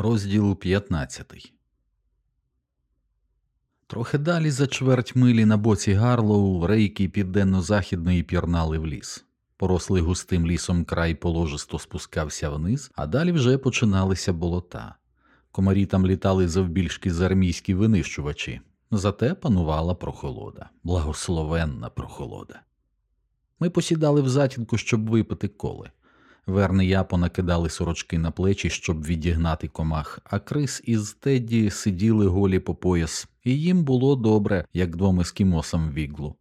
Розділ 15 Трохи далі за чверть милі на боці Гарлоу рейки південно-західної пірнали в ліс. Порослий густим лісом край положисто спускався вниз, а далі вже починалися болота. Комарі там літали завбільшки з армійські винищувачі, зате панувала прохолода, благословенна прохолода. Ми посідали в затінку, щоб випити коли. Верни я понакидали сорочки на плечі, щоб відігнати комах, а Крис із Тедді сиділи голі по пояс, і їм було добре, як двом ескімосам віглу.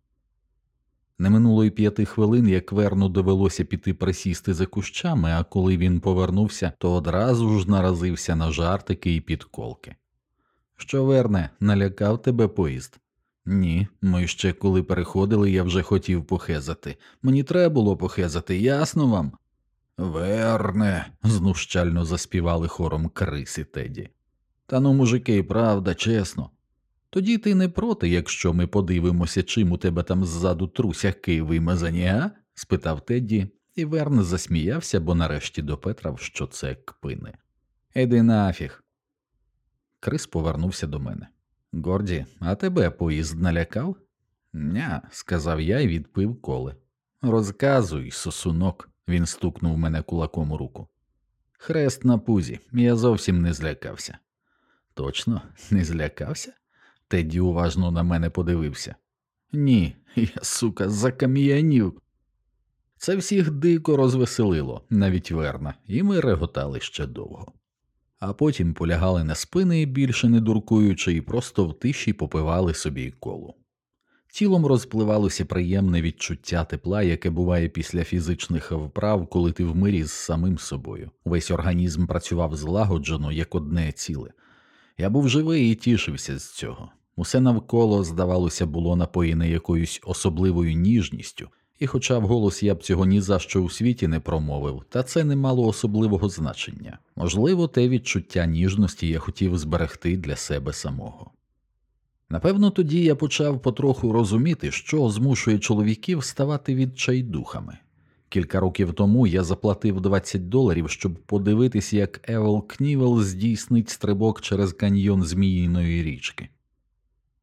Не минуло й п'яти хвилин, як Верну довелося піти присісти за кущами, а коли він повернувся, то одразу ж наразився на жартики і підколки. Що, Верне, налякав тебе поїзд? Ні, ми ще коли переходили, я вже хотів похезати. Мені треба було похезати, ясно вам? Верне, знущально заспівали хором Крис і Теді. Та ну, мужики, правда, чесно. Тоді ти не проти, якщо ми подивимося, чим у тебе там ззаду трусяки вимазані, а? спитав Тедді, і Верн засміявся, бо нарешті допетрав, що це кпини. Іди нафіг. Крис повернувся до мене. Горді, а тебе поїзд налякав? Ня, сказав я і відпив коле. Розказуй, сосунок. Він стукнув мене кулаком у руку. Хрест на пузі, я зовсім не злякався. Точно, не злякався? Теді уважно на мене подивився. Ні, я, сука, закам'янів. Це всіх дико розвеселило, навіть верна, і ми реготали ще довго. А потім полягали на спини, більше не дуркуючи, і просто в тиші попивали собі колу. Тілом розпливалося приємне відчуття тепла, яке буває після фізичних вправ, коли ти в мирі з самим собою. Весь організм працював злагоджено, як одне ціле. Я був живий і тішився з цього. Усе навколо, здавалося, було напоєне якоюсь особливою ніжністю, і, хоча вголос я б цього ні за що у світі не промовив, та це не мало особливого значення. Можливо, те відчуття ніжності я хотів зберегти для себе самого. Напевно, тоді я почав потроху розуміти, що змушує чоловіків ставати відчайдухами. Кілька років тому я заплатив 20 доларів, щоб подивитись, як Евел Кнівел здійснить стрибок через каньйон Зміїної річки.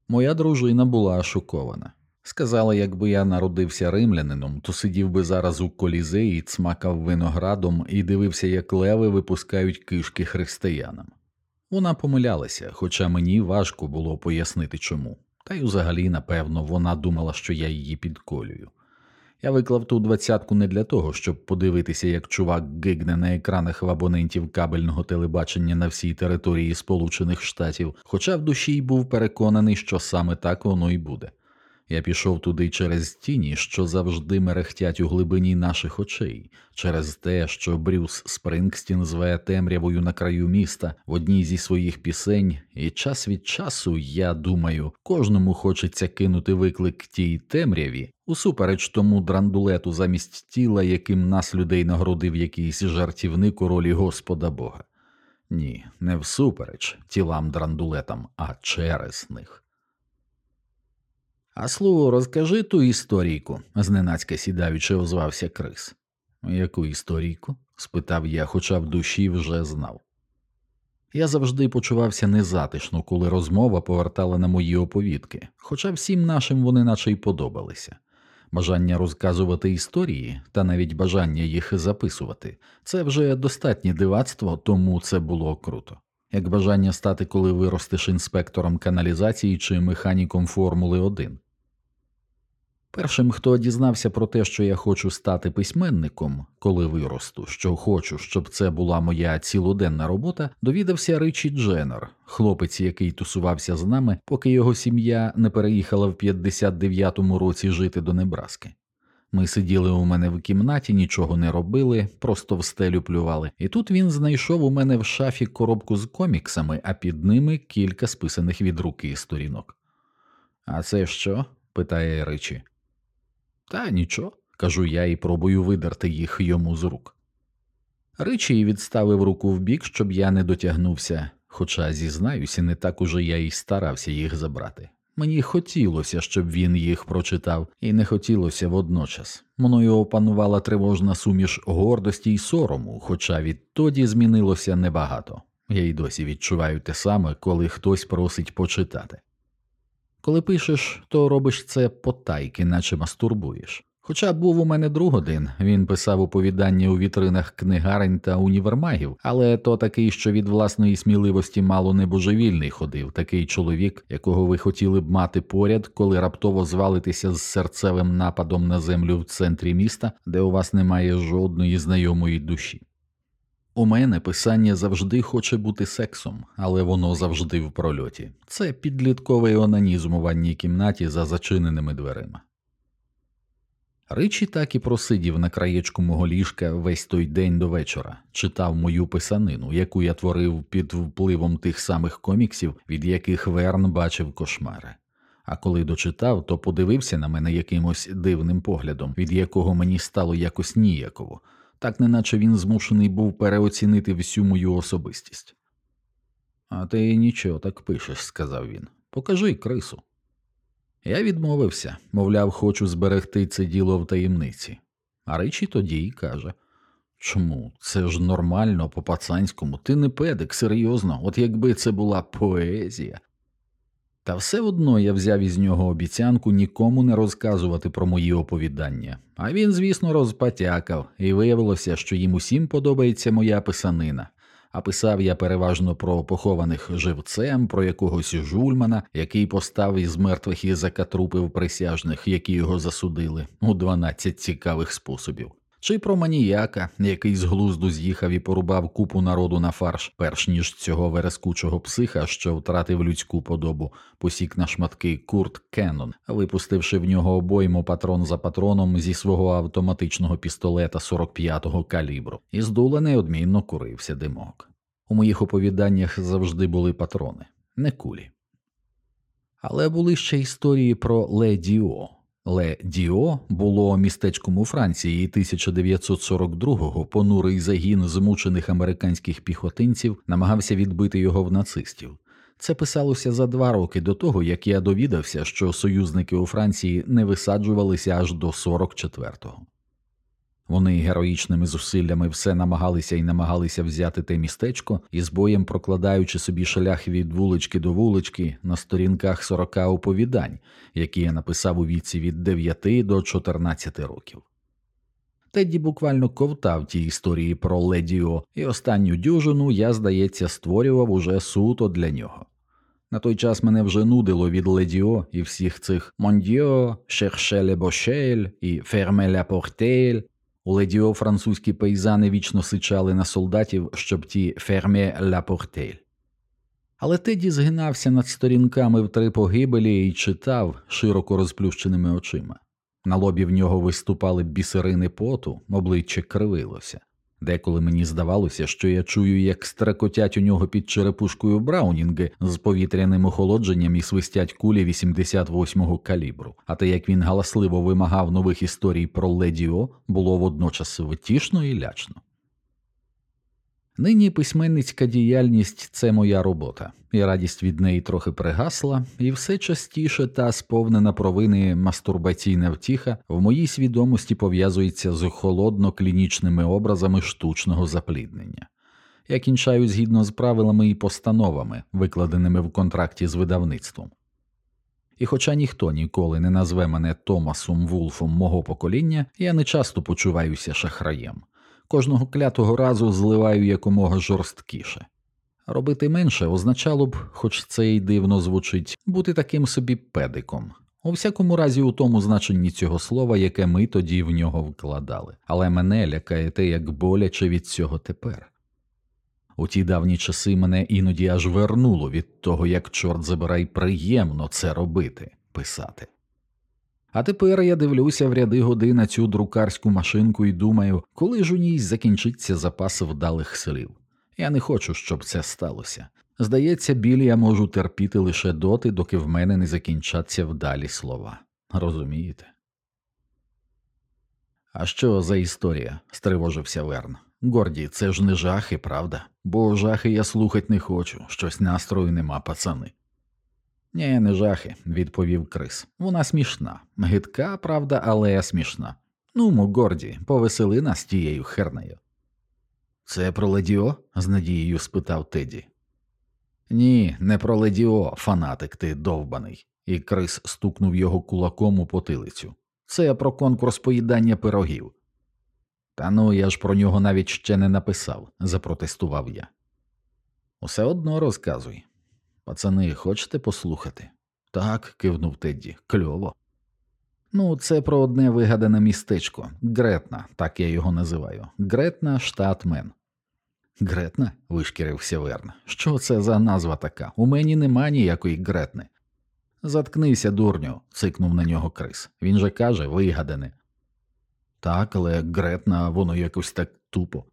Моя дружина була шокована. Сказала, якби я народився римлянином, то сидів би зараз у колізеї, цмакав виноградом і дивився, як леви випускають кишки християнам. Вона помилялася, хоча мені важко було пояснити чому, та й взагалі, напевно, вона думала, що я її підколюю. Я виклав ту двадцятку не для того, щоб подивитися, як чувак гигне на екранах в абонентів кабельного телебачення на всій території Сполучених Штатів, хоча в душі й був переконаний, що саме так воно й буде. Я пішов туди через тіні, що завжди мерехтять у глибині наших очей, через те, що Брюс Спрингстін зве темрявою на краю міста в одній зі своїх пісень, і час від часу, я думаю, кожному хочеться кинути виклик тій темряві, усупереч тому драндулету замість тіла, яким нас людей нагородив якийсь жартівник у ролі Господа Бога. Ні, не всупереч тілам драндулетам, а через них. А слово, розкажи ту історійку, зненацька сідаючи, озвався Крис. Яку історійку? спитав я, хоча в душі вже знав. Я завжди почувався незатишно, коли розмова повертала на мої оповідки, хоча всім нашим вони наче й подобалися. Бажання розказувати історії та навіть бажання їх записувати це вже достатнє дивацтво, тому це було круто як бажання стати, коли виростеш інспектором каналізації чи механіком Формули 1. Першим, хто дізнався про те, що я хочу стати письменником, коли виросту, що хочу, щоб це була моя цілоденна робота, довідався Ричі Дженнер, хлопець, який тусувався з нами, поки його сім'я не переїхала в 59-му році жити до Небраски. Ми сиділи у мене в кімнаті, нічого не робили, просто в стелю плювали, і тут він знайшов у мене в шафі коробку з коміксами, а під ними кілька списаних від руки сторінок. А це що? питає Ричі. Та нічого, кажу я і пробую видерти їх йому з рук. Ричі відставив руку вбік, щоб я не дотягнувся, хоча, зізнаюся, не так уже я й старався їх забрати. Мені хотілося, щоб він їх прочитав, і не хотілося водночас. Мною опанувала тривожна суміш гордості й сорому, хоча відтоді змінилося небагато. Я й досі відчуваю те саме, коли хтось просить почитати. Коли пишеш, то робиш це потайки, наче мастурбуєш. Хоча був у мене друг один, він писав оповідання у вітринах книгарень та універмагів, але то такий, що від власної сміливості мало не божевільний ходив, такий чоловік, якого ви хотіли б мати поряд, коли раптово звалитеся з серцевим нападом на землю в центрі міста, де у вас немає жодної знайомої душі. У мене писання завжди хоче бути сексом, але воно завжди в прольоті. Це підлітковий онанізм у ванній кімнаті за зачиненими дверима. Ричі так і просидів на краєчку мого ліжка весь той день до вечора, читав мою писанину, яку я творив під впливом тих самих коміксів, від яких Верн бачив кошмари. А коли дочитав, то подивився на мене якимось дивним поглядом, від якого мені стало якось ніяково, так неначе він змушений був переоцінити всю мою особистість. А ти нічого так пишеш, сказав він. Покажи крису. Я відмовився, мовляв, хочу зберегти це діло в таємниці. А речі тоді й каже Чому? Це ж нормально по пацанському, ти не педик, серйозно, от якби це була поезія. Та все одно я взяв із нього обіцянку нікому не розказувати про мої оповідання, а він, звісно, розпатякав, і виявилося, що їм усім подобається моя писанина а писав я переважно про похованих живцем, про якогось жульмана, який постав із мертвих і трупів присяжних, які його засудили, у 12 цікавих способів. Чи про маніяка, який з глузду з'їхав і порубав купу народу на фарш, перш ніж цього верескучого психа, що втратив людську подобу, посік на шматки Курт Кеннон, випустивши в нього обойму патрон за патроном зі свого автоматичного пістолета 45-го калібру, і з дула неодмінно курився димок. У моїх оповіданнях завжди були патрони, не кулі. Але були ще історії про Ле Діо. Ле Діо було містечком у Франції 1942-го понурий загін змучених американських піхотинців намагався відбити його в нацистів. Це писалося за два роки до того, як я довідався, що союзники у Франції не висаджувалися аж до 44-го. Вони героїчними зусиллями все намагалися і намагалися взяти те містечко і з боєм прокладаючи собі шлях від вулички до вулички на сторінках 40 оповідань, які я написав у віці від 9 до 14 років. Тедді буквально ковтав ті історії про Ледіо, і останню дюжину я, здається, створював уже суто для нього. На той час мене вже нудило від Ледіо і всіх цих Мондіо, Шершеле Бошель і Ферме ля Портель, у ледіо французькі пейзани вічно сичали на солдатів, щоб ті ферме ля портель. Але Теді згинався над сторінками в три погибелі і читав широко розплющеними очима. На лобі в нього виступали бісерини поту, обличчя кривилося. Деколи мені здавалося, що я чую, як стрекотять у нього під черепушкою Браунінги з повітряним охолодженням і свистять кулі 88-го калібру, а те, як він галасливо вимагав нових історій про Ледіо, було водночас втішно і лячно. Нині письменницька діяльність це моя робота, і радість від неї трохи пригасла, і все частіше та сповнена провини мастурбаційна втіха в моїй свідомості пов'язується з холодно клінічними образами штучного запліднення. Я кінчаю згідно з правилами і постановами, викладеними в контракті з видавництвом. І хоча ніхто ніколи не назве мене Томасом Вулфом мого покоління, я не часто почуваюся шахраєм кожного клятого разу зливаю якомога жорсткіше. Робити менше означало б, хоч це й дивно звучить, бути таким собі педиком. У всякому разі, у тому значенні цього слова, яке ми тоді в нього вкладали, але мене лякає те, як боляче від цього тепер. У ті давні часи мене іноді аж вернуло від того, як чорт забирай приємно це робити, писати. А тепер я дивлюся в ряди годин цю друкарську машинку і думаю, коли ж у ній закінчиться запас вдалих слів. Я не хочу, щоб це сталося. Здається, біль я можу терпіти лише доти, доки в мене не закінчаться вдалі слова. Розумієте? А що за історія? стривожився Верн. Горді, це ж не жахи, правда? Бо жахи я слухать не хочу, щось настрою нема, пацани. Ні, не жахи, відповів Крис. Вона смішна. Гидка, правда, але смішна. Ну, мо, Горді, повесели нас тією хернею. Це про Ледіо? з надією спитав Теді. Ні, не про Ледіо, фанатик ти довбаний, і Крис стукнув його кулаком у потилицю. Це про конкурс поїдання пирогів. Та ну я ж про нього навіть ще не написав, запротестував я. Усе одно розказуй. Пацани, хочете послухати? Так, кивнув Тедді, кльово. Ну, це про одне вигадане містечко Гретна, так я його називаю. Гретна, штат Мен. Гретна? вишкірився Верн. Що це за назва така? У мені нема ніякої Гретни. Заткнися, дурню, цикнув на нього Крис. Він же каже, вигадане. Так, але Гретна, воно якось так тупо.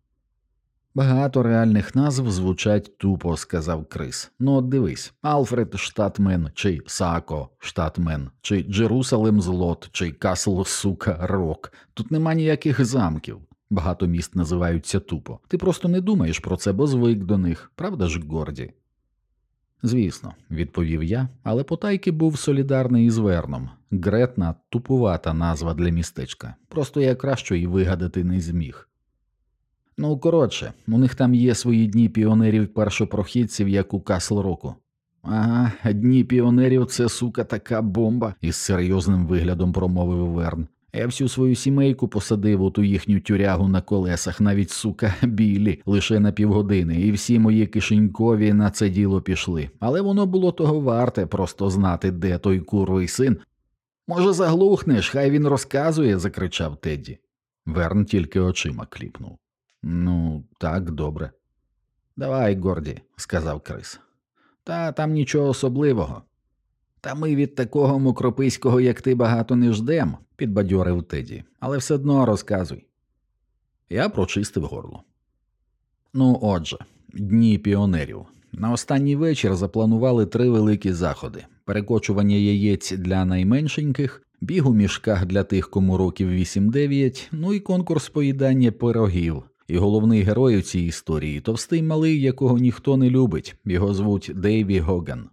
Багато реальних назв звучать тупо, сказав Крис. Ну от дивись Алфред Штатмен, чи Сако Штатмен, чи Джерусалем Злот, чи Касл Сука Рок. Тут нема ніяких замків. Багато міст називаються тупо. Ти просто не думаєш про це, бо звик до них, правда ж, Горді? Звісно, відповів я, але потайки був солідарний із Верном. Гретна тупувата назва для містечка. Просто я кращої вигадати не зміг. Ну, коротше, у них там є свої дні піонерів першопрохідців, як у Касл Року. Ага, дні піонерів це сука така бомба, із серйозним виглядом промовив Верн. Я всю свою сімейку посадив у ту їхню тюрягу на колесах, навіть сука, білі, лише на півгодини, і всі мої кишенькові на це діло пішли. Але воно було того варте просто знати, де той курвий син. Може, заглухнеш, хай він розказує, закричав Тедді. Верн тільки очима кліпнув. Ну, так, добре. Давай, Горді, сказав Крис. Та там нічого особливого. Та ми від такого мокрописького, як ти, багато не ждем, підбадьорив Теді, але все одно розказуй. Я прочистив горло. Ну, отже, дні піонерів. На останній вечір запланували три великі заходи: перекочування яєць для найменшеньких, біг у мішках для тих, кому років 8-9, ну і конкурс поїдання пирогів. І головний герой у цій історії товстий малий, якого ніхто не любить, його звуть Дейві Гоган.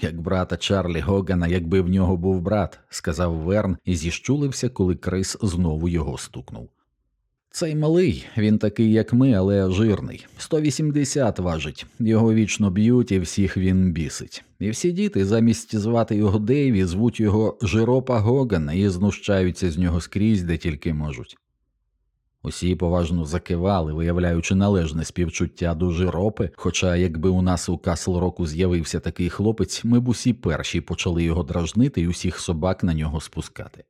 Як брата Чарлі Гогана, якби в нього був брат, сказав Верн і зіщулився, коли Крис знову його стукнув. Цей малий, він такий, як ми, але жирний. 180 важить, його вічно б'ють і всіх він бісить. І всі діти, замість звати його Дейві, звуть його Жиропа Гогана і знущаються з нього скрізь, де тільки можуть. Усі поважно закивали, виявляючи належне співчуття до жиропи, хоча якби у нас у Касл Року з'явився такий хлопець, ми б усі перші почали його дражнити і усіх собак на нього спускати.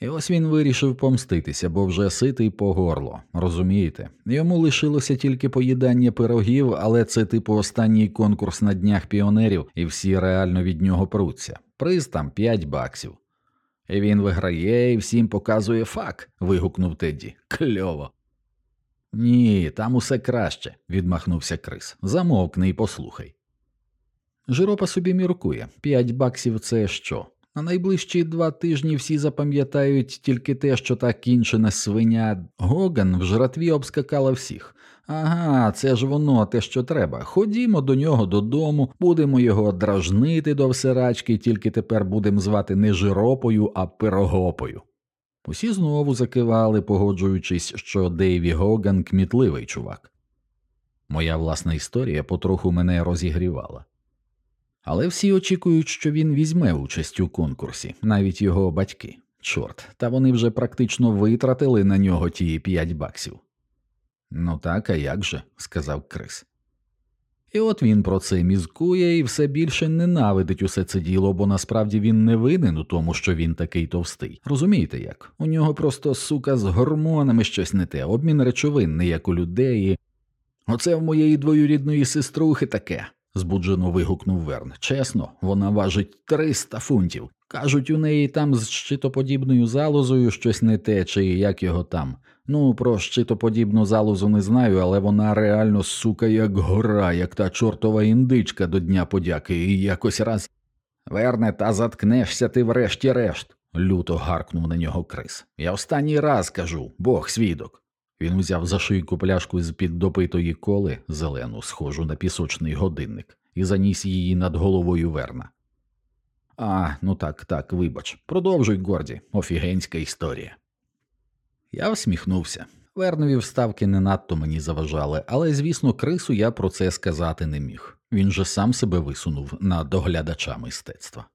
І ось він вирішив помститися, бо вже ситий по горло, розумієте? Йому лишилося тільки поїдання пирогів, але це типу останній конкурс на днях піонерів, і всі реально від нього пруться. Приз там 5 баксів. Він виграє і всім показує фак. вигукнув Тедді. Кльово. Ні, там усе краще, відмахнувся Крис. Замовкни і послухай. Жиропа собі міркує п'ять баксів це що? На найближчі два тижні всі запам'ятають тільки те, що та кінчена свиня Гоган в жратві обскакала всіх. Ага, це ж воно те, що треба. Ходімо до нього додому, будемо його дражнити до всерачки, тільки тепер будемо звати не жиропою, а пирогопою. Усі знову закивали, погоджуючись, що Дейві Гоган кмітливий чувак. Моя власна історія потроху мене розігрівала. Але всі очікують, що він візьме участь у конкурсі, навіть його батьки. Чорт, та вони вже практично витратили на нього ті п'ять баксів. Ну так, а як же, сказав Крис. І от він про це мізкує і все більше ненавидить усе це діло, бо насправді він не винен у тому, що він такий товстий. Розумієте як? У нього просто сука з гормонами щось не те, обмін речовин, не як у людей. Оце в моєї двоюрідної сеструхи таке, збуджено вигукнув Верн. Чесно, вона важить 300 фунтів. Кажуть, у неї там з щитоподібною залозою щось не те, чи як його там. Ну, про щитоподібну залозу не знаю, але вона реально сука, як гора, як та чортова індичка до Дня подяки, і якось раз. Верне, та заткнешся ти врешті-решт, люто гаркнув на нього Крис. Я останній раз кажу, Бог свідок. Він узяв за шийку пляшку з під допитої коли, зелену, схожу на пісочний годинник, і заніс її над головою Верна. А, ну так, так, вибач, продовжуй, Горді, офігенська історія. Я всміхнувся. Вернові вставки не надто мені заважали, але, звісно, крису я про це сказати не міг. Він же сам себе висунув на доглядача мистецтва.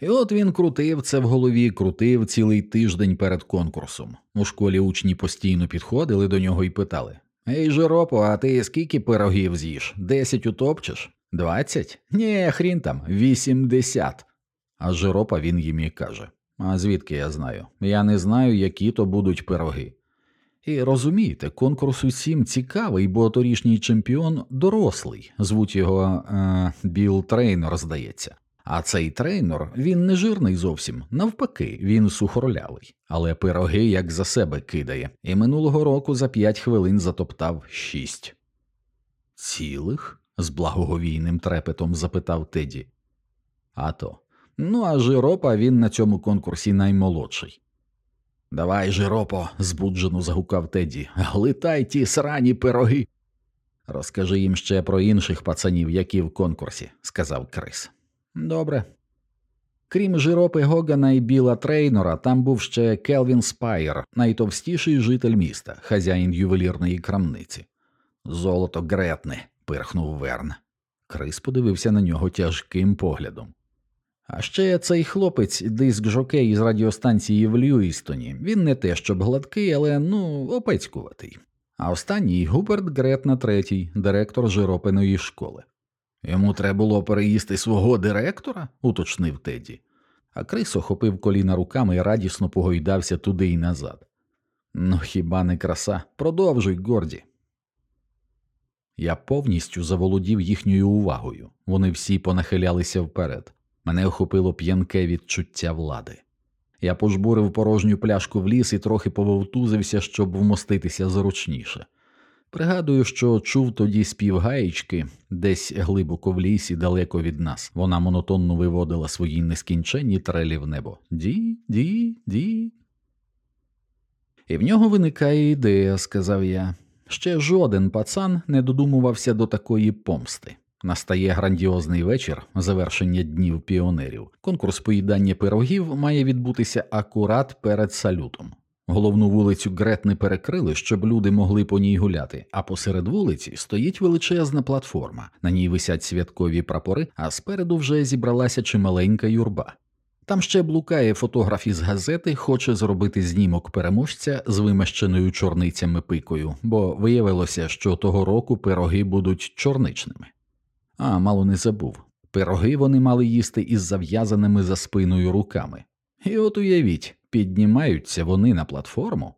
І от він крутив це в голові, крутив цілий тиждень перед конкурсом. У школі учні постійно підходили до нього і питали Ей, Жиропо, а ти скільки пирогів з'їш? Десять утопчеш? Двадцять? Ні, хрін там, вісімдесят. А Жиропа він їм і каже А звідки я знаю? Я не знаю, які то будуть пироги. І розумієте, конкурс усім цікавий, бо торішній чемпіон дорослий, звуть його е, Біл Трейнер, здається. А цей трейнер він не жирний зовсім, навпаки, він сухорлявий, але пироги як за себе кидає, і минулого року за п'ять хвилин затоптав шість. Цілих? з благоговійним трепетом запитав Теді. А то. Ну, а Жиропа він на цьому конкурсі наймолодший. Давай, Жиропо, збуджено загукав Теді, глитай ті срані пироги. Розкажи їм ще про інших пацанів, які в конкурсі, сказав Крис. Добре. Крім Жиропи Гогана і Біла Трейнора, там був ще Келвін Спайер, найтовстіший житель міста, хазяїн ювелірної крамниці. Золото гретне, пирхнув Верн. Крис подивився на нього тяжким поглядом. А ще цей хлопець, диск жокей із радіостанції в Льюістоні. Він не те щоб гладкий, але ну, опецькуватий. А останній Губерт Гретна третій, директор Жиропиної школи. Йому треба було переїсти свого директора, уточнив Теді. А Крис охопив коліна руками і радісно погойдався туди й назад. Ну, хіба не краса? Продовжуй, Горді. Я повністю заволодів їхньою увагою. Вони всі понахилялися вперед. Мене охопило п'янке відчуття влади. Я пожбурив порожню пляшку в ліс і трохи пововтузився, щоб вмоститися зручніше. Пригадую, що чув тоді спів гаєчки десь глибоко в лісі, далеко від нас. Вона монотонно виводила свої нескінченні трелі в небо. Ді, ді, ді. І в нього виникає ідея, сказав я. Ще жоден пацан не додумувався до такої помсти. Настає грандіозний вечір, завершення днів піонерів. Конкурс поїдання пирогів має відбутися акурат перед салютом. Головну вулицю Гретни перекрили, щоб люди могли по ній гуляти, а посеред вулиці стоїть величезна платформа, на ній висять святкові прапори, а спереду вже зібралася чималенька юрба. Там ще блукає фотограф із газети, хоче зробити знімок переможця з вимащеною чорницями пикою, бо виявилося, що того року пироги будуть чорничними. А мало не забув. Пироги вони мали їсти із зав'язаними за спиною руками. І от уявіть, піднімаються вони на платформу,